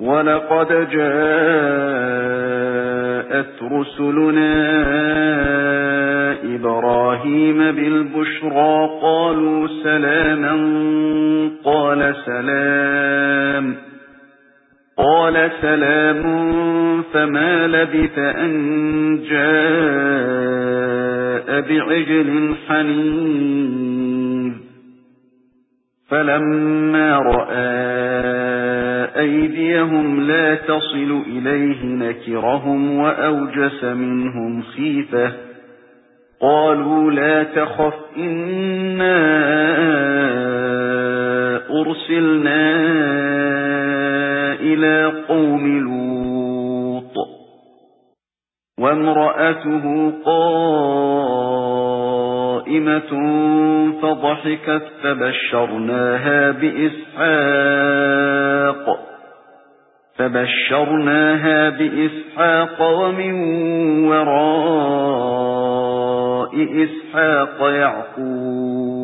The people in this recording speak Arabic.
وَلَقَدْ جَاءَتْ رُسُلُنَا إِبْرَاهِيمَ بِالْبُشْرَى قَالُوا سَلَامًا قَالَ سَلَامٌ قَالَ سَلَامٌ فَمَا لَبِثَ أَن جَاءَ بِعِجْلٍ حَنِيذٍ فَلَمَّا رَأَى أَيْدِيَهُمْ لَا تَصِلُ إِلَيْهِ نَكِرَهُمْ وَأَوْجَسَ مِنْهُمْ خِيفَةً. قَالُوا لَا تَخَفْ إِنَّا أُرْسِلْنَا إِلَى قَوْمِ لُوطٍ. وَامْرَأَتُهُ قَائِمَةٌ فَضَحِكَتْ فَبَشَّرْنَاهَا بِإِسْحَاقَ. فبشرناها بإسحاق ومن وراء إسحاق يعقوب.